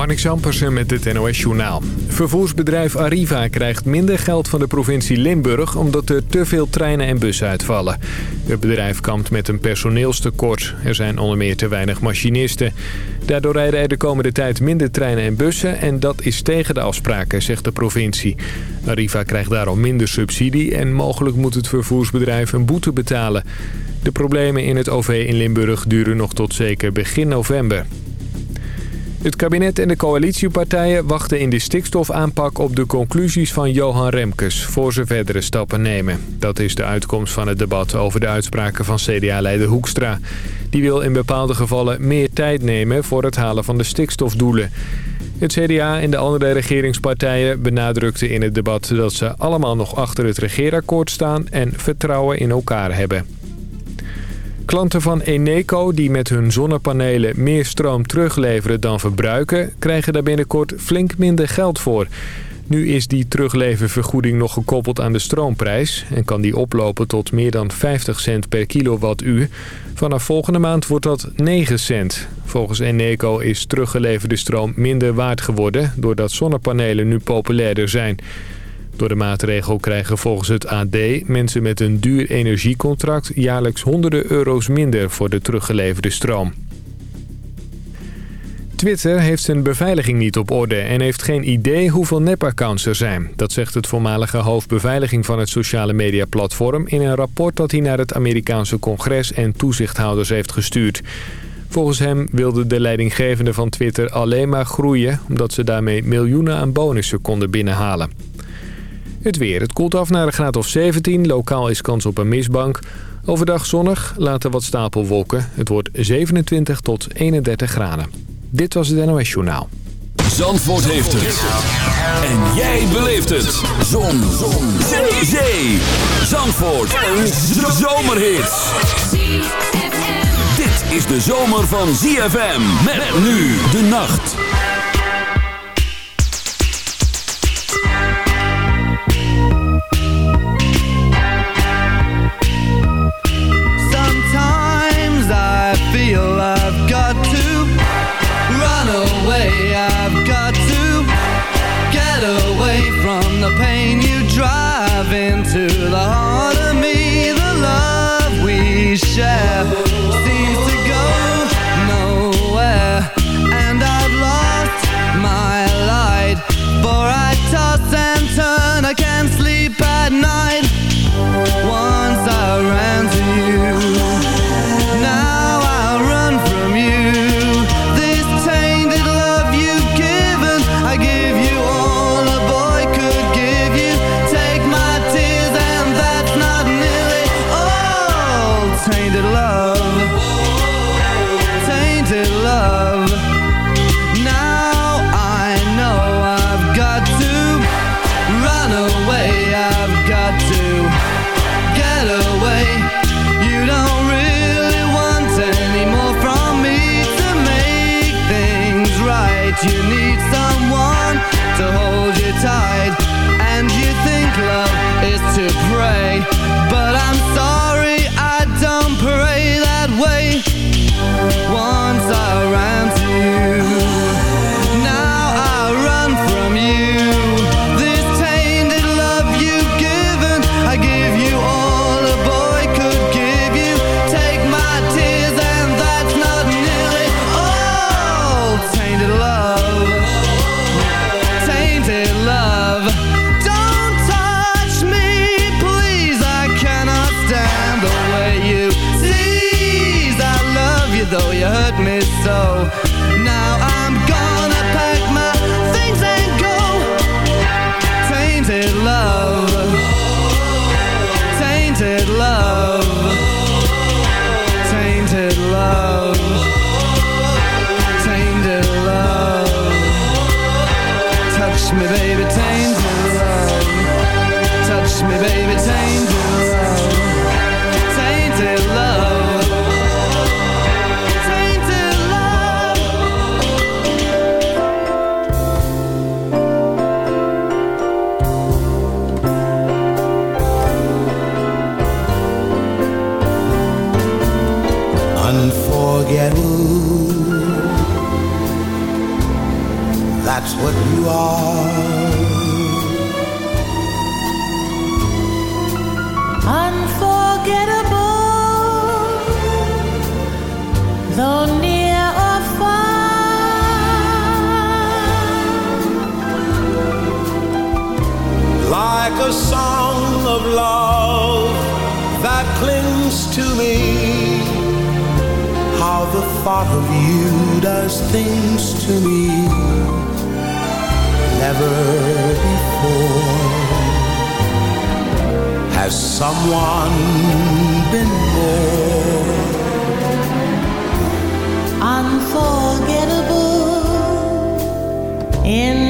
Marnik met het NOS-journaal. Vervoersbedrijf Arriva krijgt minder geld van de provincie Limburg... omdat er te veel treinen en bussen uitvallen. Het bedrijf kampt met een personeelstekort. Er zijn onder meer te weinig machinisten. Daardoor rijden er de komende tijd minder treinen en bussen... en dat is tegen de afspraken, zegt de provincie. Arriva krijgt daarom minder subsidie... en mogelijk moet het vervoersbedrijf een boete betalen. De problemen in het OV in Limburg duren nog tot zeker begin november. Het kabinet en de coalitiepartijen wachten in de stikstofaanpak op de conclusies van Johan Remkes voor ze verdere stappen nemen. Dat is de uitkomst van het debat over de uitspraken van CDA-leider Hoekstra. Die wil in bepaalde gevallen meer tijd nemen voor het halen van de stikstofdoelen. Het CDA en de andere regeringspartijen benadrukten in het debat dat ze allemaal nog achter het regeerakkoord staan en vertrouwen in elkaar hebben. Klanten van Eneco die met hun zonnepanelen meer stroom terugleveren dan verbruiken... krijgen daar binnenkort flink minder geld voor. Nu is die terugleververgoeding nog gekoppeld aan de stroomprijs... en kan die oplopen tot meer dan 50 cent per kilowattuur. Vanaf volgende maand wordt dat 9 cent. Volgens Eneco is teruggeleverde stroom minder waard geworden... doordat zonnepanelen nu populairder zijn... Door de maatregel krijgen volgens het AD mensen met een duur energiecontract jaarlijks honderden euro's minder voor de teruggeleverde stroom. Twitter heeft zijn beveiliging niet op orde en heeft geen idee hoeveel nepaccounts er zijn. Dat zegt het voormalige hoofdbeveiliging van het sociale mediaplatform in een rapport dat hij naar het Amerikaanse congres en toezichthouders heeft gestuurd. Volgens hem wilde de leidinggevende van Twitter alleen maar groeien... omdat ze daarmee miljoenen aan bonussen konden binnenhalen. Het weer. Het koelt af naar een graad of 17. Lokaal is kans op een mistbank. Overdag zonnig, later wat stapelwolken. Het wordt 27 tot 31 graden. Dit was het NOS Journaal. Zandvoort heeft het. En jij beleeft het. Zon. Zon. Zee. Zee. Zandvoort. Een zomerhit. Dit is de zomer van ZFM. Met nu de nacht. Has someone been born unforgettable. In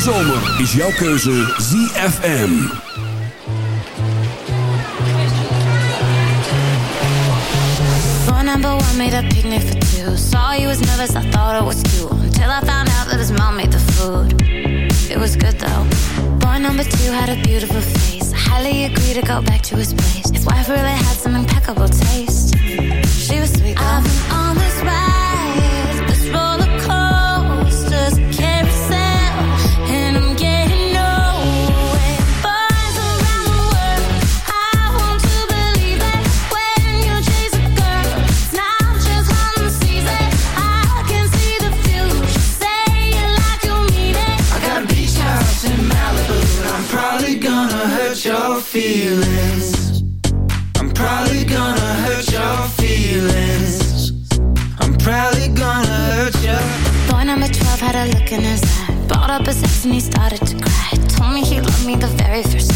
de zomer is jouw keuze ZFM. Door number one made a picnic for two. Saw you was nervous, I thought it was cool. Until I found out that his mom made the food. It was good though. Boy number two had a beautiful face. Highly agree to go back to his place. His wife really had some impeccable taste. She was sweet. Though. I've been and he started to cry. Told me he loved me the very first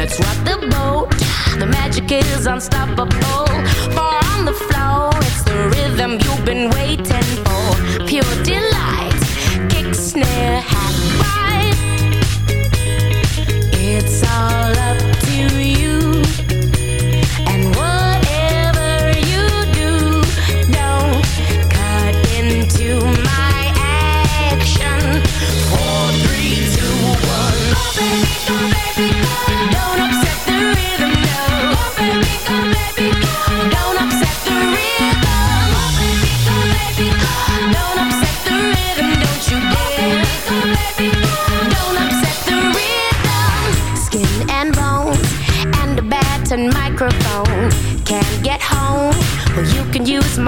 Let's rock the boat. The magic is unstoppable. Far on the floor, it's the rhythm you've been waiting for. Pure delight, kick, snare, happy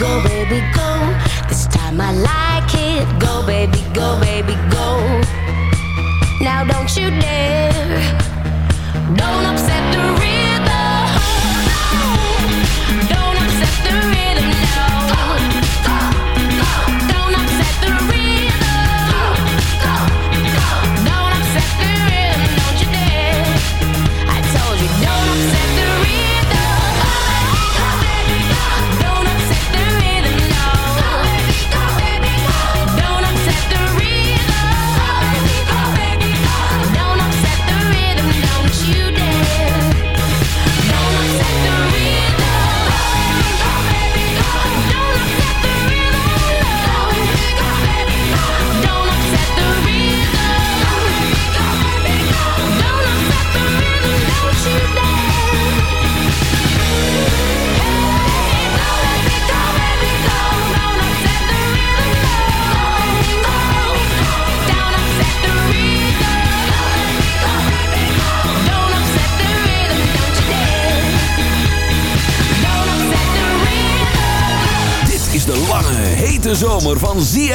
go, baby, go. This time I like it. Go, baby, go, baby, go. Now don't you dare.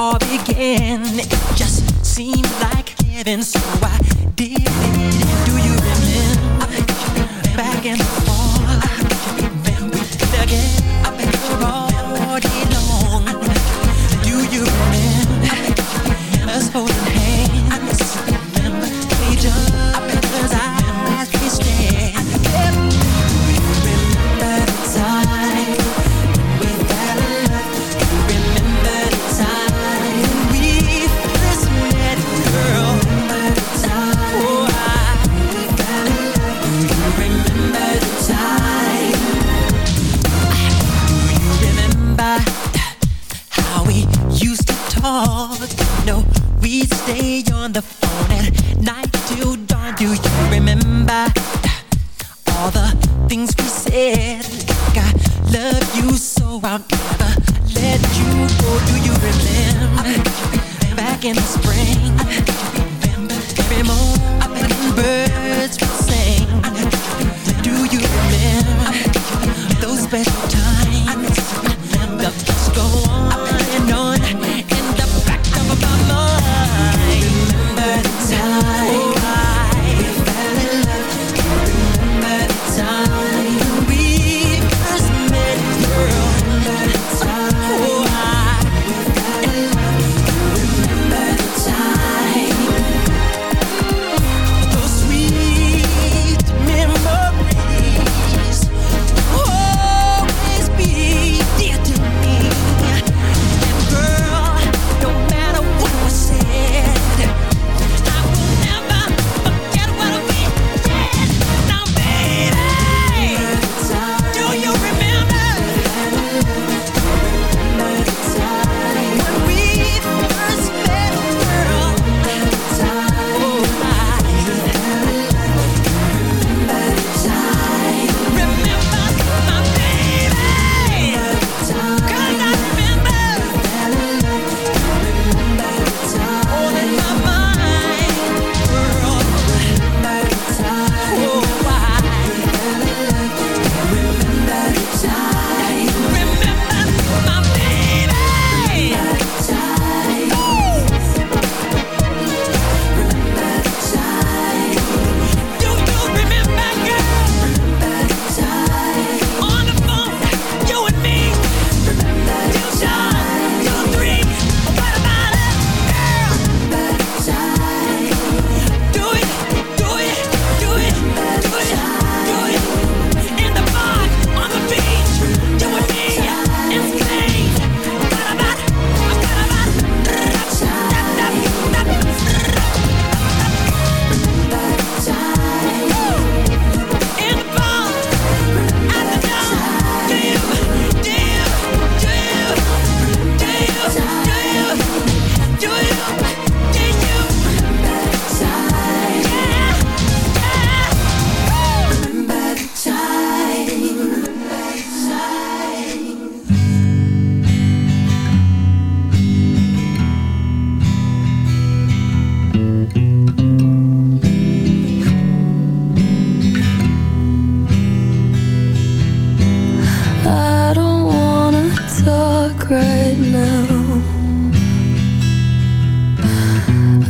all began. It just seemed like heaven, so I did it. Do you remember back in the fall? We did again all day long. Do you remember us holding?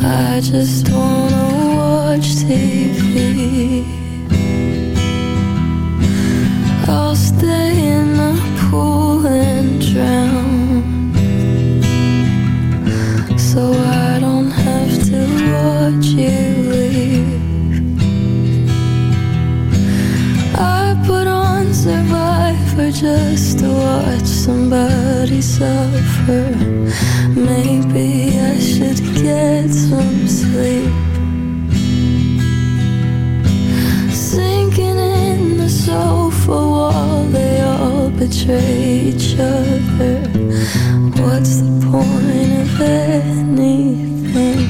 I just wanna watch TV. I'll stay in the pool and drown, so I don't have to watch you. just to watch somebody suffer. Maybe I should get some sleep. Sinking in the sofa wall, they all betray each other. What's the point of anything?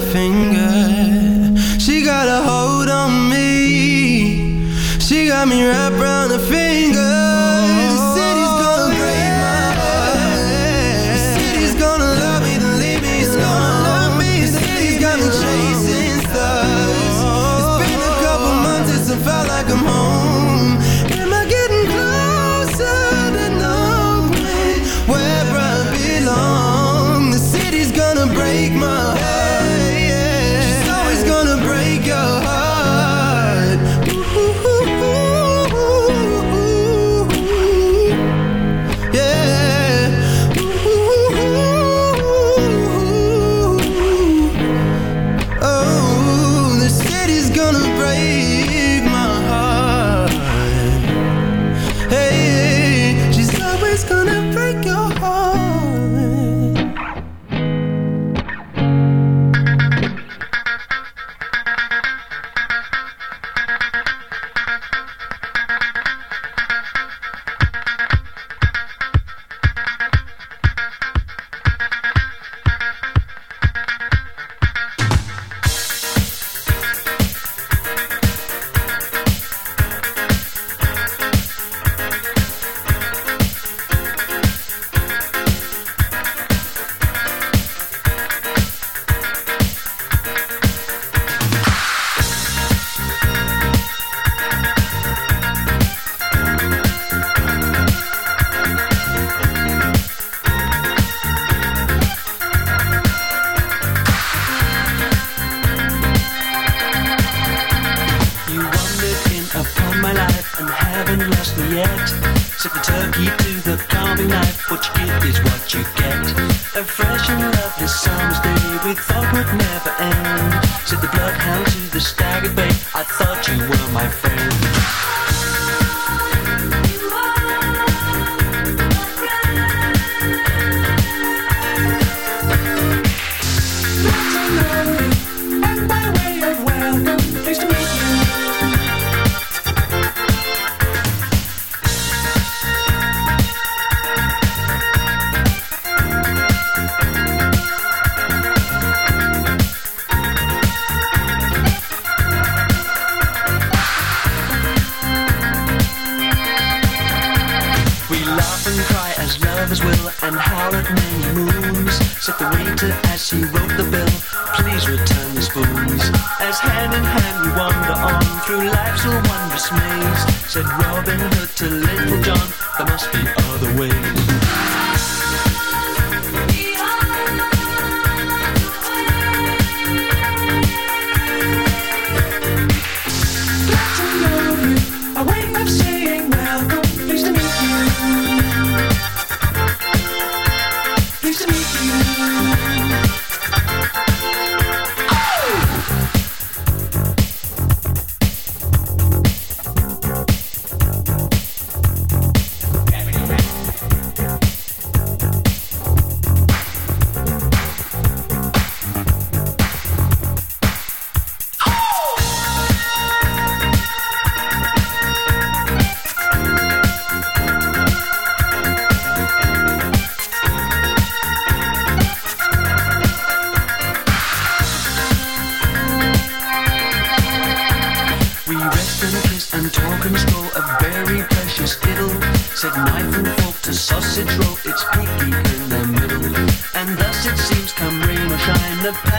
finger. She got a hold on me. She got me wrapped around her finger. Would never end. Said the bloodhound to the staggered bay. I thought you were my friend.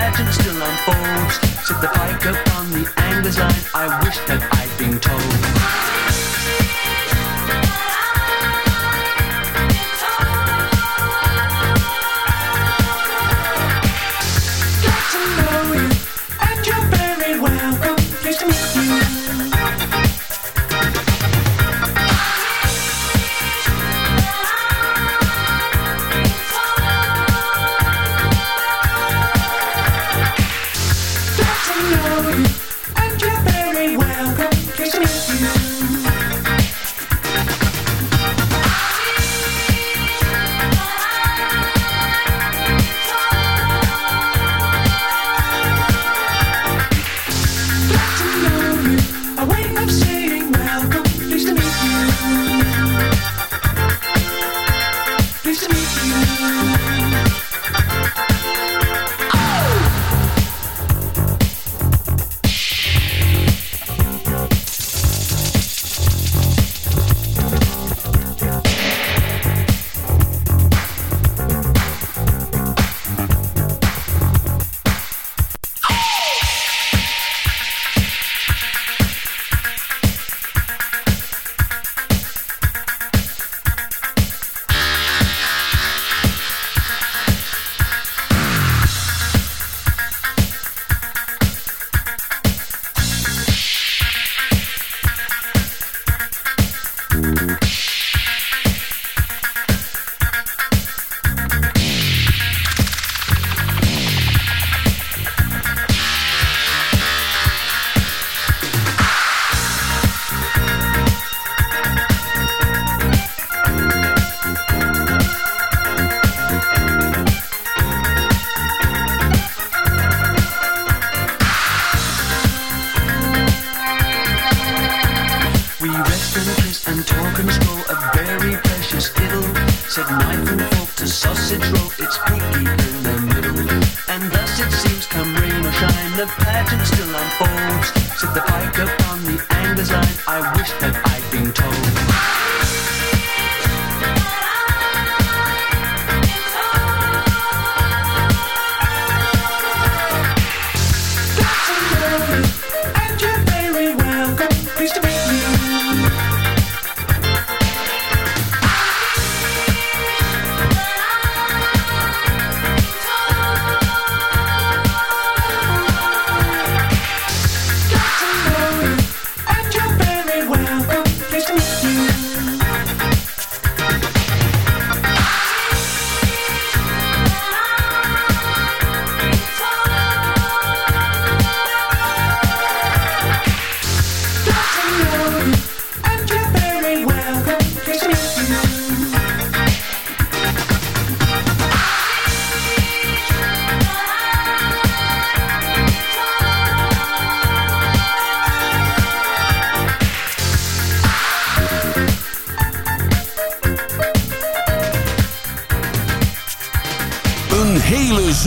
legend still unfolds. Set the pike upon the angler's line. I wish that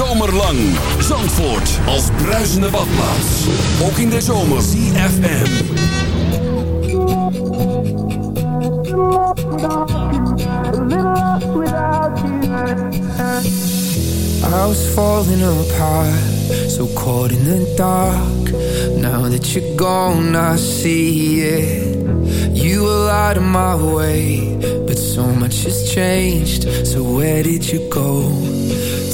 zomerlang. Zandvoort als bruisende badplaats. Ook in de zomer. CFM. I was falling apart, so caught in the dark. Now that you're gone, I see it. You were out of my way, but so much has changed. So where did you go?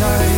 by